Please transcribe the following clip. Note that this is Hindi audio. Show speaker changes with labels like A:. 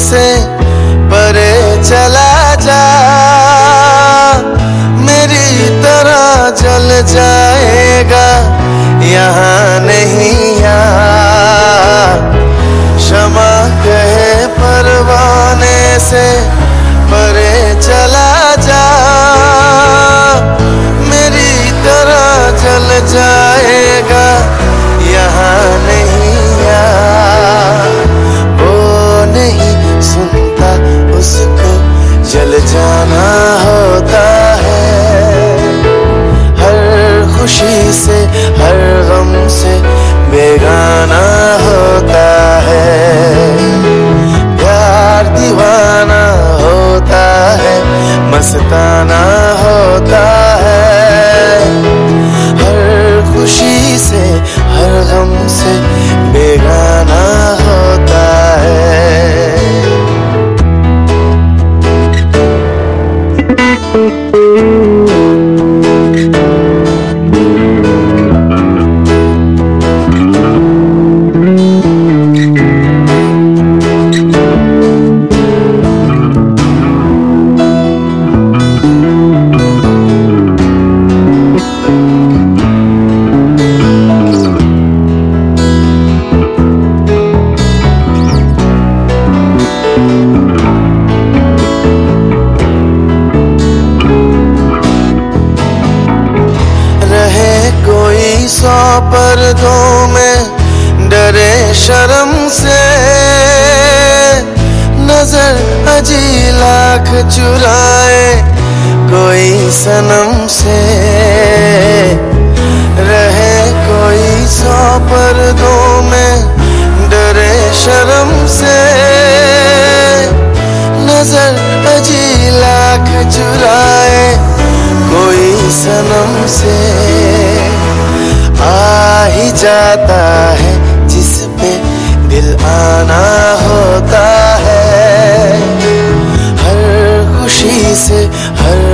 A: से परे चला जा। मेरी तरह जल जाएगा यहाँ नहीं मस्ताना होता पर्दों में डरे शर्म से। नज़र अजी लाख चुराए कोई सनम से। जाता है जिस पे दिल आना होता है। हर खुशी से हर